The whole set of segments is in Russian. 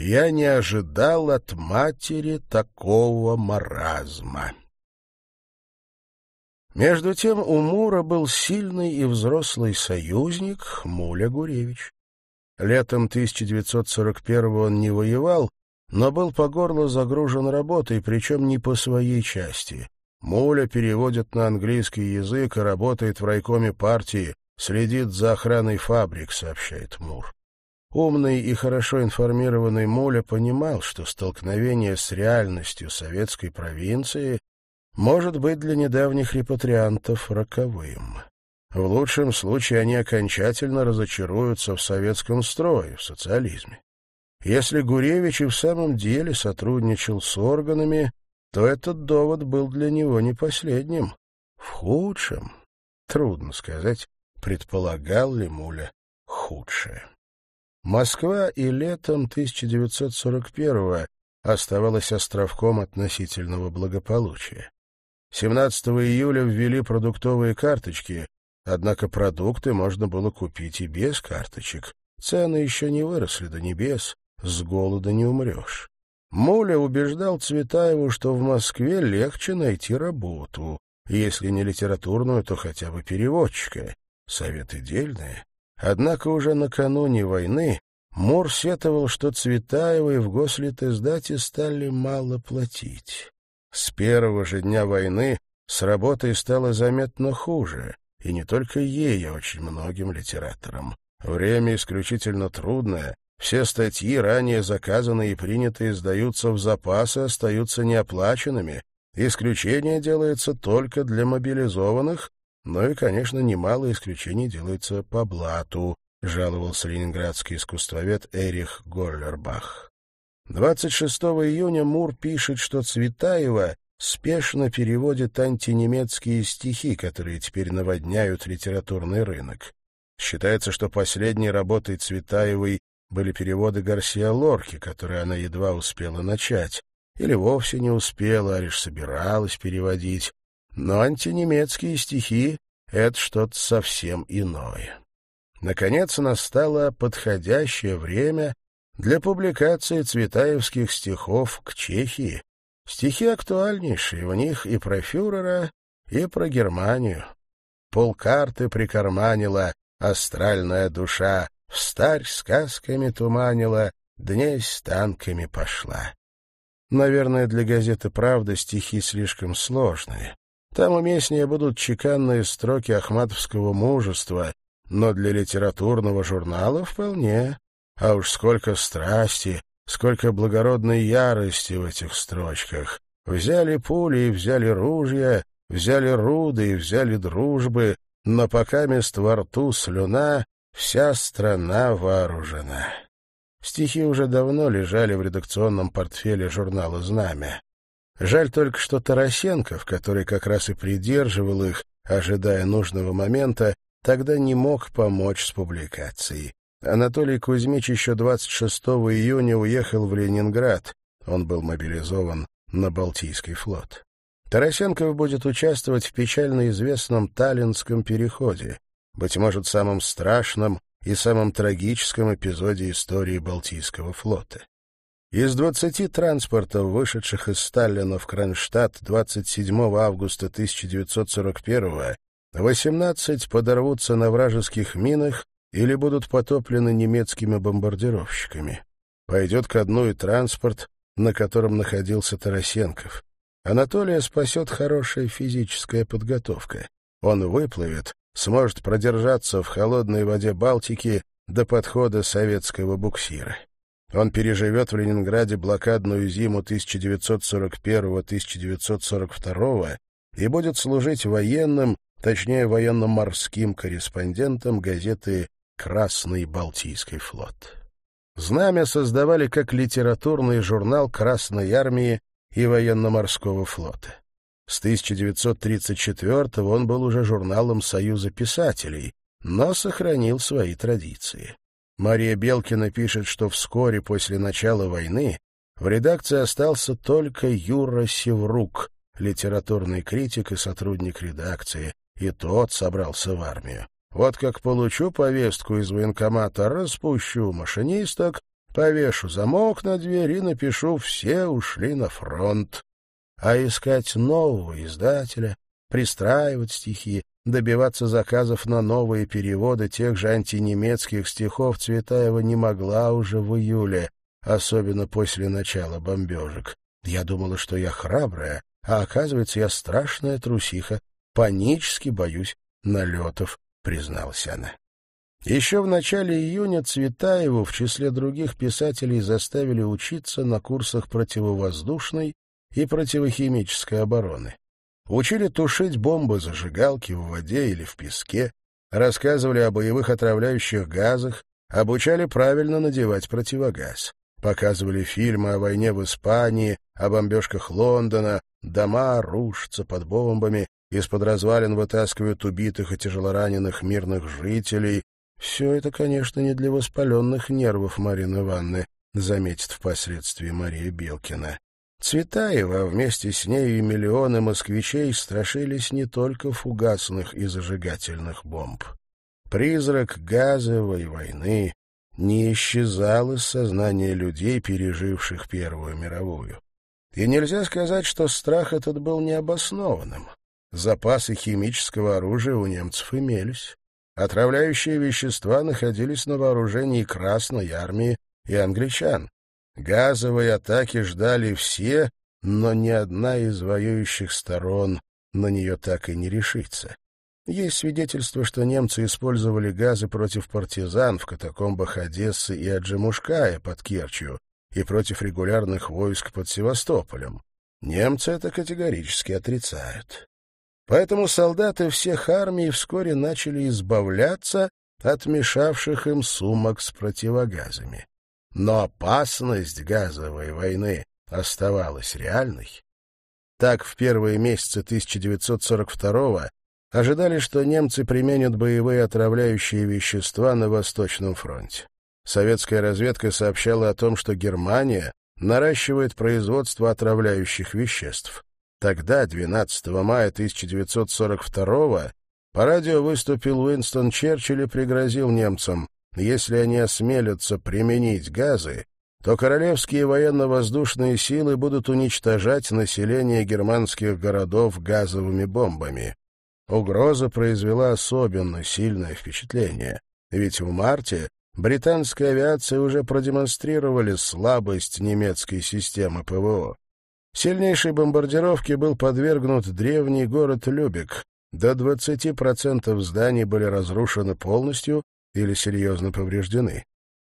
Я не ожидал от матери такого маразма. Между тем у Мура был сильный и взрослый союзник Муля Гуревич. Летом 1941 он не воевал, но был по горло загружен работой, причем не по своей части. Муля переводит на английский язык и работает в райкоме партии, следит за охраной фабрик, сообщает Мур. Умный и хорошо информированный Муля понимал, что столкновение с реальностью советской провинции может быть для недавних репатриантов роковым. В лучшем случае они окончательно разочаруются в советском строе, в социализме. Если Гуревич и в самом деле сотрудничал с органами, то этот довод был для него не последним. В худшем, трудно сказать, предполагал ли Муля худшее. Москва и летом 1941-го оставалась островком относительного благополучия. 17 июля ввели продуктовые карточки, однако продукты можно было купить и без карточек. Цены еще не выросли до небес, с голода не умрешь. Муля убеждал Цветаеву, что в Москве легче найти работу, если не литературную, то хотя бы переводчика. Советы дельные. Однако уже накануне войны Мур сетовал, что Цветаевой в гослитиздате стали мало платить. С первого же дня войны с работой стало заметно хуже, и не только ей, а очень многим литераторам. Время исключительно трудное, все статьи, ранее заказанные и принятые, сдаются в запас и остаются неоплаченными. Исключение делается только для мобилизованных, но и, конечно, немало исключений делается по блату, жаловался ленинградский искусствовед Эрих Голлербах. 26 июня Мур пишет, что Цветаева спешно переводит антинемецкие стихи, которые теперь наводняют литературный рынок. Считается, что последней работой Цветаевой были переводы Гарсия Лорки, которые она едва успела начать, или вовсе не успела, а лишь собиралась переводить. Но антинемецкие стихи — это что-то совсем иное. Наконец настало подходящее время для публикации цветаевских стихов к Чехии. Стихи актуальнейшие, в них и про фюрера, и про Германию. Полкарты прикарманила астральная душа, Встарь сказками туманила, дней с танками пошла. Наверное, для газеты «Правда» стихи слишком сложные. Там уместнее будут чеканные строки ахматовского мужества, но для литературного журнала вполне. А уж сколько страсти, сколько благородной ярости в этих строчках. Взяли пули и взяли ружья, взяли руды и взяли дружбы, но пока мест во рту слюна, Вся страна вооружена. Стихи уже давно лежали в редакционном портфеле журнала «Знамя». Жаль только, что Тарасенков, который как раз и придерживал их, ожидая нужного момента, тогда не мог помочь с публикацией. Анатолий Кузьмич еще 26 июня уехал в Ленинград. Он был мобилизован на Балтийский флот. Тарасенков будет участвовать в печально известном Таллинском переходе быть может, самым страшным и самым трагическом эпизоде истории Балтийского флота. Из двадцати транспортов, вышедших из Сталина в Кронштадт 27 августа 1941 18 подорвутся на вражеских минах или будут потоплены немецкими бомбардировщиками. Пойдет ко дну и транспорт, на котором находился Тарасенков. Анатолия спасет хорошая физическая подготовка. Он выплывет, сможет продержаться в холодной воде Балтики до подхода советского буксира. Он переживет в Ленинграде блокадную зиму 1941-1942 и будет служить военным, точнее военно-морским корреспондентом газеты «Красный Балтийский флот». Знамя создавали как литературный журнал Красной армии и военно-морского флота. С 1934 он был уже журналом Союза писателей, но сохранил свои традиции. Мария Белкина пишет, что вскоре после начала войны в редакции остался только Юра Севрук, литературный критик и сотрудник редакции, и тот собрался в армию. Вот как получу повестку из военкомата, распущу машинисток, Повешу замок на дверь и напишу «Все ушли на фронт». А искать нового издателя, пристраивать стихи, добиваться заказов на новые переводы тех же антинемецких стихов Цветаева не могла уже в июле, особенно после начала бомбежек. Я думала, что я храбрая, а оказывается, я страшная трусиха, панически боюсь налетов, призналась она. Еще в начале июня Цветаеву в числе других писателей заставили учиться на курсах противовоздушной и противохимической обороны. Учили тушить бомбы зажигалки в воде или в песке, рассказывали о боевых отравляющих газах, обучали правильно надевать противогаз. Показывали фильмы о войне в Испании, о бомбежках Лондона, дома рушатся под бомбами, из-под развалин вытаскивают убитых и тяжелораненых мирных жителей, все это, конечно, не для воспаленных нервов Марины Ивановны, заметит впоследствии Мария Белкина. Цветаева, вместе с ней и миллионы москвичей страшились не только фугасных и зажигательных бомб. Призрак газовой войны не исчезал из сознания людей, переживших Первую мировую. И нельзя сказать, что страх этот был необоснованным. Запасы химического оружия у немцев имелись. Отравляющие вещества находились на вооружении Красной армии и англичан. Газовые атаки ждали все, но ни одна из воюющих сторон на нее так и не решится. Есть свидетельство, что немцы использовали газы против партизан в катакомбах Одессы и Аджимушкая под Керчью и против регулярных войск под Севастополем. Немцы это категорически отрицают. Поэтому солдаты всех армий вскоре начали избавляться от мешавших им сумок с противогазами. Но опасность газовой войны оставалась реальной. Так, в первые месяцы 1942-го ожидали, что немцы применят боевые отравляющие вещества на Восточном фронте. Советская разведка сообщала о том, что Германия наращивает производство отравляющих веществ. Тогда, 12 мая 1942 по радио выступил Уинстон Черчилль и пригрозил немцам, если они осмелятся применить газы, то королевские военно-воздушные силы будут уничтожать население германских городов газовыми бомбами. Угроза произвела особенно сильное впечатление, ведь в марте британская авиация уже продемонстрировали слабость немецкой системы ПВО. Сильнейшей бомбардировке был подвергнут древний город Любек. До 20% зданий были разрушены полностью или серьезно повреждены.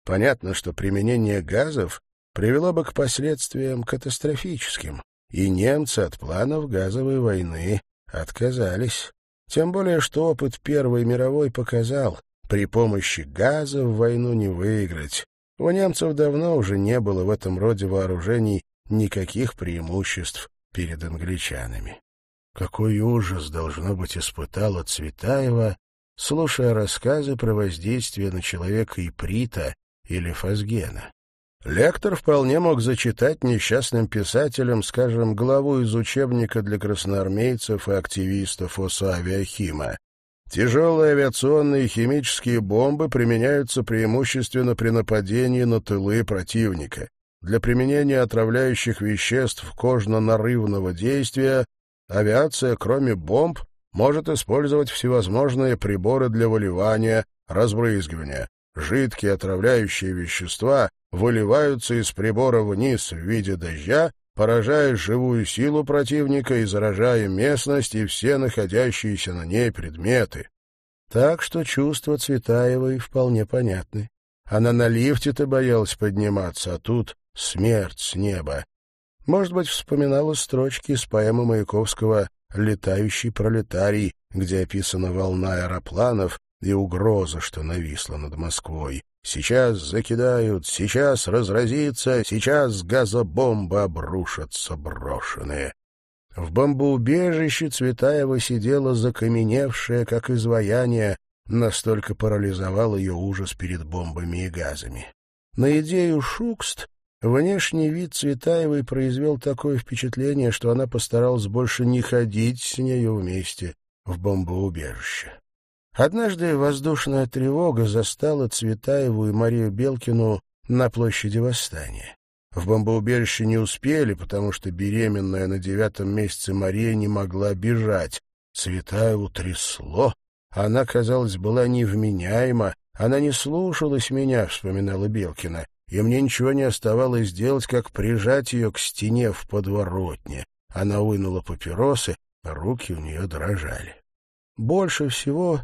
Понятно, что применение газов привело бы к последствиям катастрофическим, и немцы от планов газовой войны отказались. Тем более, что опыт Первой мировой показал, при помощи газа в войну не выиграть. У немцев давно уже не было в этом роде вооружений никаких преимуществ перед англичанами. Какой ужас, должно быть, испытала Цветаева, слушая рассказы про воздействие на человека Иприта или Фазгена. Лектор вполне мог зачитать несчастным писателям, скажем, главу из учебника для красноармейцев и активистов ОСА «Авиахима». Тяжелые авиационные химические бомбы применяются преимущественно при нападении на тылы противника. Для применения отравляющих веществ кожно-нарывного действия авиация, кроме бомб, может использовать всевозможные приборы для выливания, разбрызгивания. Жидкие отравляющие вещества выливаются из прибора вниз в виде дождя, поражая живую силу противника и заражая местность и все находящиеся на ней предметы. Так что чувства Цветаевой вполне понятны. Она на лифте-то боялась подниматься, а тут смерть с неба. Может быть, вспоминала строчки из поэмы Маяковского «Летающий пролетарий», где описана волна аэропланов и угроза, что нависла над Москвой. Сейчас закидают, сейчас разразится, сейчас газобомбы обрушатся брошенные. В бомбоубежище Цветаева сидела закаменевшая, как изваяние, настолько парализовал ее ужас перед бомбами и газами. На идею Шукст Внешний вид Цветаевой произвел такое впечатление, что она постаралась больше не ходить с нею вместе в бомбоубежище. Однажды воздушная тревога застала Цветаеву и Марию Белкину на площади Восстания. В бомбоубежище не успели, потому что беременная на девятом месяце Мария не могла бежать. Цветаеву трясло. Она, казалось, была невменяема. Она не слушалась меня, — вспоминала Белкина, и мне ничего не оставалось делать, как прижать ее к стене в подворотне. Она вынула папиросы, а руки у нее дрожали. Больше всего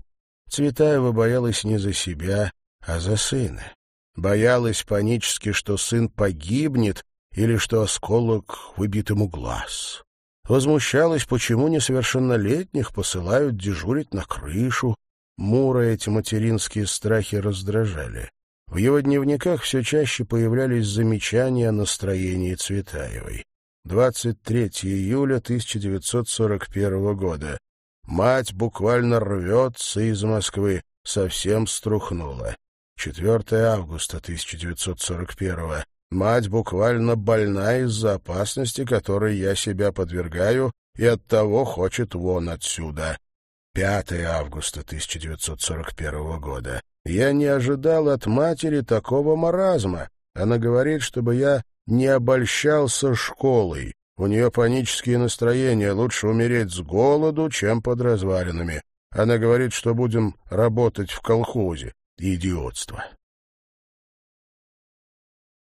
Цветаева боялась не за себя, а за сына. Боялась панически, что сын погибнет или что осколок выбит ему глаз. Возмущалась, почему несовершеннолетних посылают дежурить на крышу. Мура эти материнские страхи раздражали. В его дневниках все чаще появлялись замечания о настроении Цветаевой. 23 июля 1941 года. Мать буквально рвется из Москвы, совсем струхнула. 4 августа 1941 Мать буквально больна из-за опасности, которой я себя подвергаю, и оттого хочет вон отсюда. 5 августа 1941 года. Я не ожидал от матери такого маразма. Она говорит, чтобы я не обольщался школой. У нее панические настроения, лучше умереть с голоду, чем под развалинами. Она говорит, что будем работать в колхозе. Идиотство.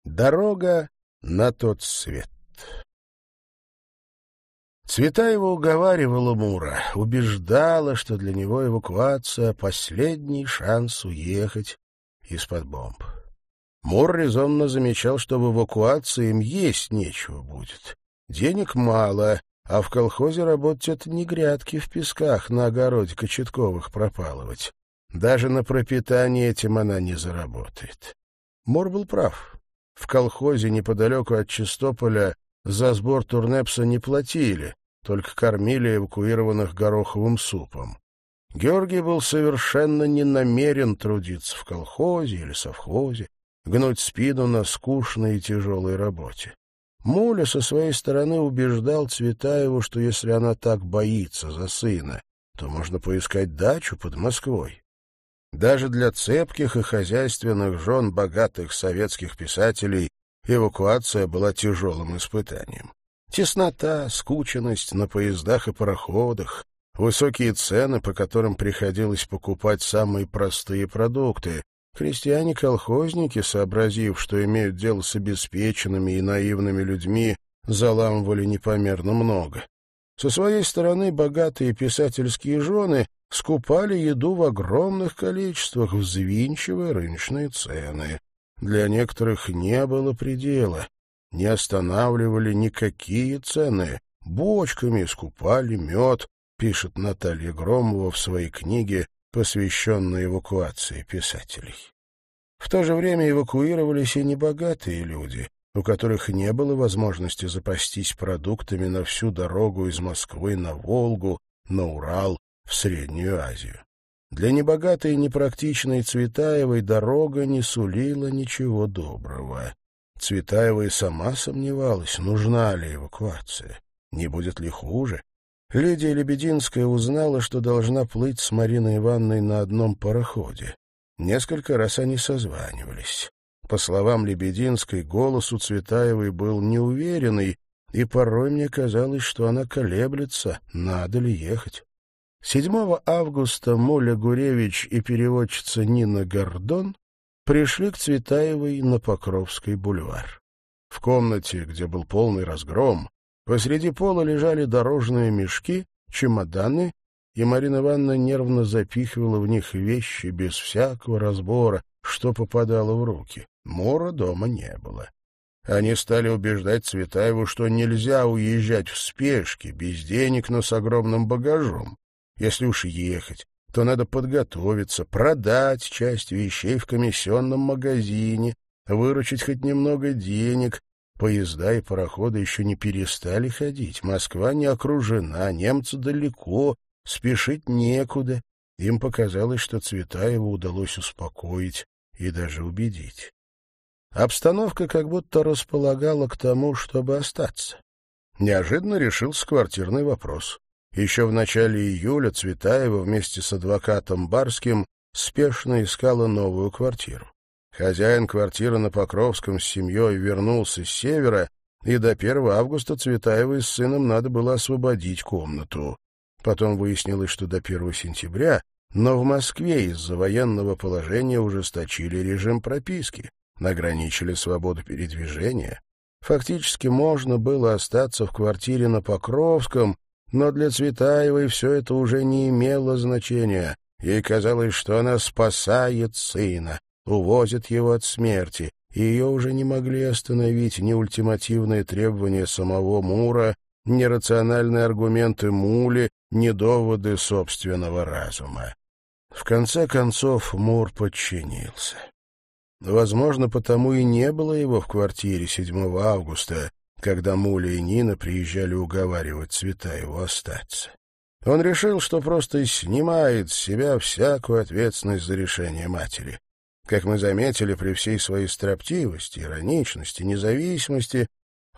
Дорога на тот свет. Цветаева уговаривала Мура, убеждала, что для него эвакуация — последний шанс уехать из-под бомб. Мур резонно замечал, что в эвакуации им есть нечего будет. Денег мало, а в колхозе работать это не грядки в песках на огороде Кочетковых пропалывать. Даже на пропитание этим она не заработает. Мур был прав. В колхозе неподалеку от Чистополя за сбор турнепса не платили, только кормили эвакуированных гороховым супом. Георгий был совершенно не намерен трудиться в колхозе или совхозе, гнуть спину на скучной и тяжелой работе. Муля со своей стороны убеждал Цветаеву, что если она так боится за сына, то можно поискать дачу под Москвой. Даже для цепких и хозяйственных жен богатых советских писателей эвакуация была тяжелым испытанием. Теснота, скученность на поездах и пароходах, высокие цены, по которым приходилось покупать самые простые продукты, Крестьяне-колхозники, сообразив, что имеют дело с обеспеченными и наивными людьми, заламывали непомерно много. Со своей стороны богатые писательские жены скупали еду в огромных количествах, взвинчивая рыночные цены. Для некоторых не было предела. Не останавливали никакие цены. Бочками скупали мед, пишет Наталья Громова в своей книге посвященной эвакуации писателей. В то же время эвакуировались и небогатые люди, у которых не было возможности запастись продуктами на всю дорогу из Москвы на Волгу, на Урал, в Среднюю Азию. Для небогатой и непрактичной Цветаевой дорога не сулила ничего доброго. Цветаева и сама сомневалась, нужна ли эвакуация, не будет ли хуже. Лидия Лебединская узнала, что должна плыть с Мариной Ивановной на одном пароходе. Несколько раз они созванивались. По словам Лебединской, голос у Цветаевой был неуверенный, и порой мне казалось, что она колеблется, надо ли ехать. 7 августа Моля Гуревич и переводчица Нина Гордон пришли к Цветаевой на Покровский бульвар. В комнате, где был полный разгром, Посреди пола лежали дорожные мешки, чемоданы, и Марина Ивановна нервно запихивала в них вещи без всякого разбора, что попадало в руки. Мора дома не было. Они стали убеждать Цветаеву, что нельзя уезжать в спешке, без денег, но с огромным багажом. Если уж ехать, то надо подготовиться, продать часть вещей в комиссионном магазине, выручить хоть немного денег, Поезда и пароходы еще не перестали ходить. Москва не окружена, немцы далеко, спешить некуда. Им показалось, что Цветаеву удалось успокоить и даже убедить. Обстановка как будто располагала к тому, чтобы остаться. Неожиданно решился квартирный вопрос. Еще в начале июля Цветаева вместе с адвокатом Барским спешно искала новую квартиру. Хозяин квартиры на Покровском с семьей вернулся с севера, и до 1 августа Цветаевой с сыном надо было освободить комнату. Потом выяснилось, что до 1 сентября, но в Москве из-за военного положения ужесточили режим прописки, ограничили свободу передвижения. Фактически можно было остаться в квартире на Покровском, но для Цветаевой все это уже не имело значения. Ей казалось, что она спасает сына, увозит его от смерти, и ее уже не могли остановить ни ультимативные требования самого Мура, ни рациональные аргументы Мули, ни доводы собственного разума. В конце концов Мур подчинился. Возможно, потому и не было его в квартире 7 августа, когда Муля и Нина приезжали уговаривать Цветаеву остаться. Он решил, что просто снимает с себя всякую ответственность за решение матери. Как мы заметили, при всей своей строптивости, ироничности, независимости,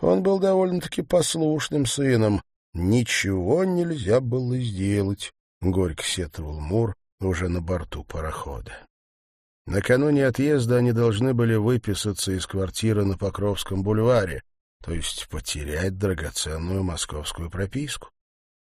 он был довольно-таки послушным сыном. Ничего нельзя было сделать, — горько сетовал Мур уже на борту парохода. Накануне отъезда они должны были выписаться из квартиры на Покровском бульваре, то есть потерять драгоценную московскую прописку.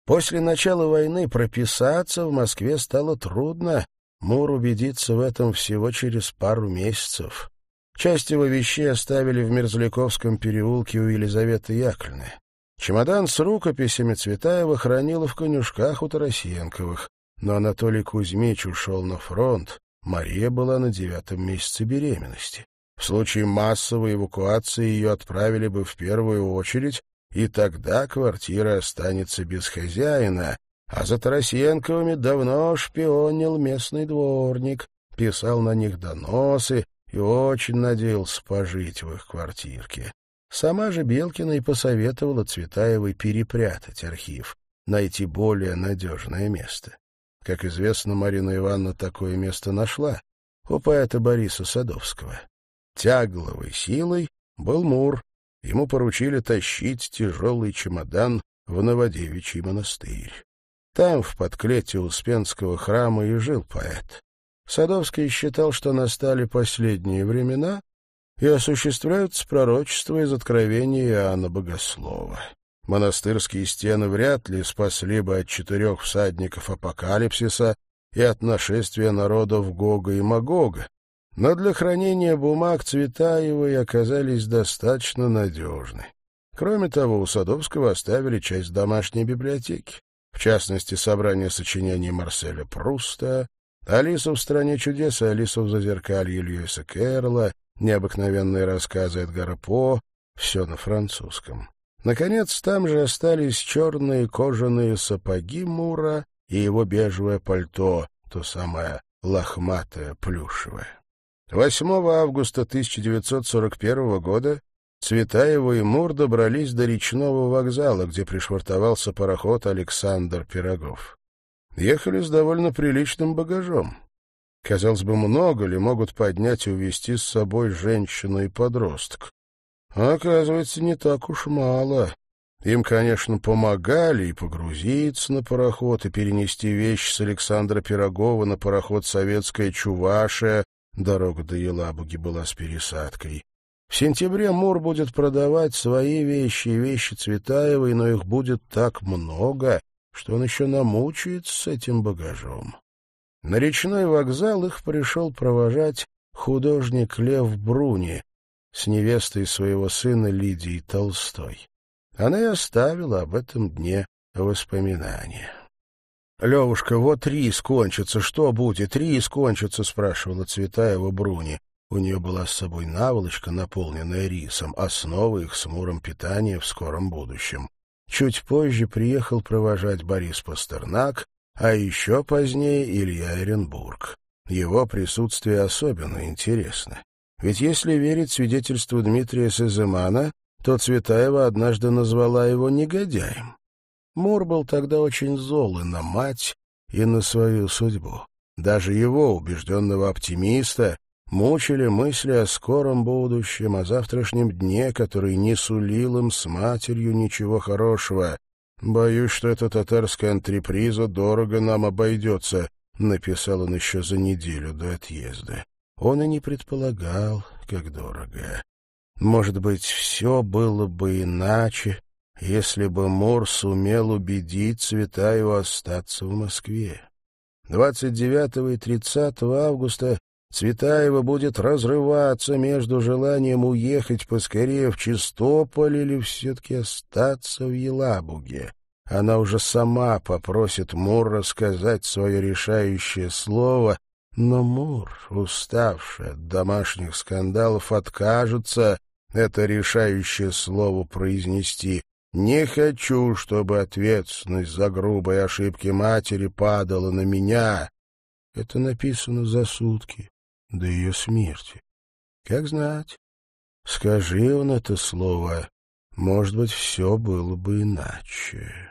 После начала войны прописаться в Москве стало трудно. Мур убедится в этом всего через пару месяцев. Часть его вещей оставили в Мерзляковском переулке у Елизаветы Яковлевны. Чемодан с рукописями Цветаева хранила в конюшках у Тарасенковых, но Анатолий Кузьмич ушел на фронт, Мария была на девятом месяце беременности. В случае массовой эвакуации ее отправили бы в первую очередь, и тогда квартира останется без хозяина, а за Тарасенковыми давно шпионил местный дворник, писал на них доносы и очень надеялся пожить в их квартирке. Сама же Белкина и посоветовала Цветаевой перепрятать архив, найти более надежное место. Как известно, Марина Ивановна такое место нашла у поэта Бориса Садовского. Тягловой силой был Мур. Ему поручили тащить тяжелый чемодан в Новодевичий монастырь. Там, в подклете Успенского храма, и жил поэт. Садовский считал, что настали последние времена, и осуществляются пророчества из откровения Иоанна Богослова. Монастырские стены вряд ли спасли бы от четырех всадников апокалипсиса и от нашествия народов Гога и Магога, но для хранения бумаг Цветаевой оказались достаточно надежны. Кроме того, у Садовского оставили часть домашней библиотеки, в частности, собрание сочинений Марселя Пруста, «Алиса в стране чудес» и «Алиса в зазеркалье» Льюиса Кэрролла, необыкновенные рассказы Эдгара По, все на французском. Наконец, там же остались черные кожаные сапоги Мура и его бежевое пальто, то самое лохматое плюшевое. 8 августа 1941 года Цветаева и Мур добрались до речного вокзала, где пришвартовался пароход «Александр Пирогов». Ехали с довольно приличным багажом. Казалось бы, много ли могут поднять и увезти с собой женщину и подросток? А оказывается, не так уж мало. Им, конечно, помогали и погрузиться на пароход, и перенести вещи с Александра Пирогова на пароход «Советская Чувашия», Дорога до Елабуги была с пересадкой. В сентябре Мур будет продавать свои вещи и вещи Цветаевой, но их будет так много, что он еще намучается с этим багажом. На речной вокзал их пришел провожать художник Лев Бруни с невестой своего сына Лидией Толстой. Она и оставила об этом дне воспоминания. Левушка, вот рис кончится, что будет? Рис кончится, спрашивала Цветаева Бруни. У нее была с собой наволочка, наполненная рисом, основа их с питания в скором будущем. Чуть позже приехал провожать Борис Пастернак, а еще позднее Илья Оренбург. Его присутствие особенно интересно. Ведь если верить свидетельству Дмитрия Сазымана, то Цветаева однажды назвала его негодяем. Мур был тогда очень зол и на мать, и на свою судьбу. Даже его, убежденного оптимиста, мучили мысли о скором будущем, о завтрашнем дне, который не сулил им с матерью ничего хорошего. «Боюсь, что эта татарская антреприза дорого нам обойдется», — написал он еще за неделю до отъезда. он и не предполагал, как дорого. Может быть, все было бы иначе, если бы Мур сумел убедить Цветаева остаться в Москве. 29 и 30 августа Цветаева будет разрываться между желанием уехать поскорее в Чистополь или все-таки остаться в Елабуге. Она уже сама попросит Мур рассказать свое решающее слово, но Мур, уставший от домашних скандалов, откажется это решающее слово произнести. «Не хочу, чтобы ответственность за грубые ошибки матери падала на меня». Это написано за сутки до ее смерти. Как знать, скажи он это слово, может быть, все было бы иначе.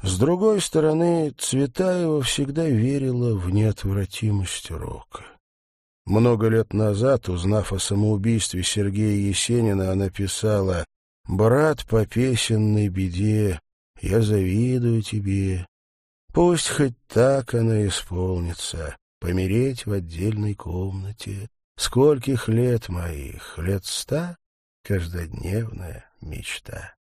С другой стороны, Цветаева всегда верила в неотвратимость рока. Много лет назад, узнав о самоубийстве Сергея Есенина, она писала «Брат по песенной беде, я завидую тебе. Пусть хоть так она исполнится, помереть в отдельной комнате. Скольких лет моих, лет ста, каждодневная мечта».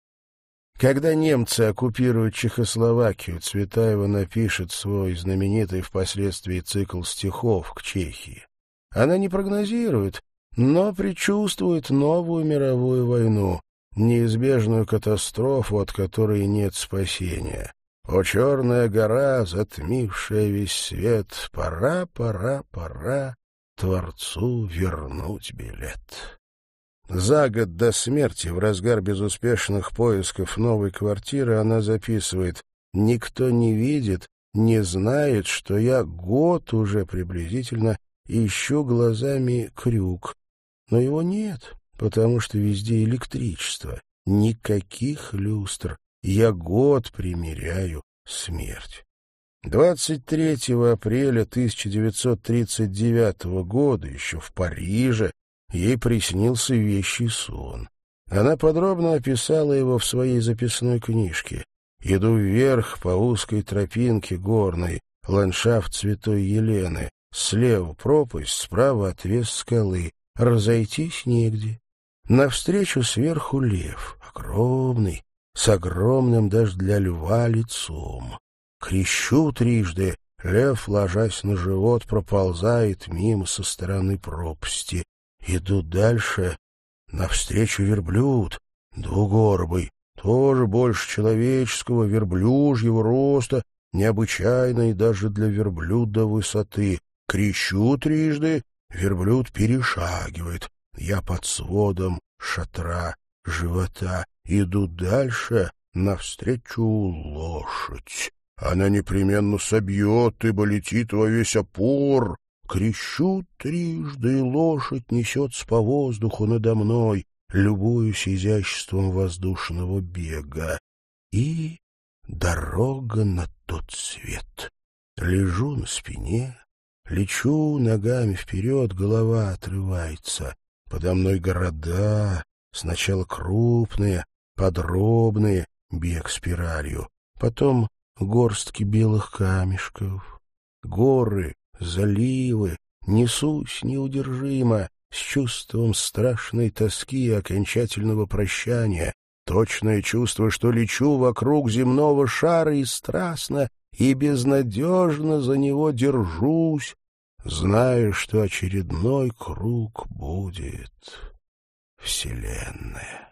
Когда немцы оккупируют Чехословакию, Цветаева напишет свой знаменитый впоследствии цикл стихов к Чехии. Она не прогнозирует, но предчувствует новую мировую войну, неизбежную катастрофу, от которой нет спасения. О, черная гора, затмившая весь свет, пора, пора, пора Творцу вернуть билет. За год до смерти, в разгар безуспешных поисков новой квартиры, она записывает «Никто не видит, не знает, что я год уже приблизительно ищу глазами крюк. Но его нет, потому что везде электричество, никаких люстр. Я год примеряю смерть». 23 апреля 1939 года, еще в Париже, ей приснился вещий сон. Она подробно описала его в своей записной книжке. Иду вверх по узкой тропинке горной, ландшафт Святой Елены. Слева пропасть, справа отвес скалы. Разойтись негде. Навстречу сверху лев, огромный, с огромным даже для льва лицом. Крещу трижды, лев, ложась на живот, проползает мимо со стороны пропасти. Иду дальше, навстречу верблюд, двугорбый, тоже больше человеческого, верблюжьего роста, необычайной даже для верблюда высоты. Крещу трижды, верблюд перешагивает. Я под сводом шатра живота. Иду дальше, навстречу лошадь. Она непременно собьет, ибо летит во весь опор. Крещу трижды, и лошадь несется по воздуху надо мной, любуюсь изяществом воздушного бега. И дорога на тот свет. Лежу на спине, лечу ногами вперед, голова отрывается. Подо мной города, сначала крупные, подробные, бег спиралью, потом горстки белых камешков. Горы, заливы, несусь неудержимо, с чувством страшной тоски и окончательного прощания, точное чувство, что лечу вокруг земного шара и страстно и безнадежно за него держусь, зная, что очередной круг будет Вселенная.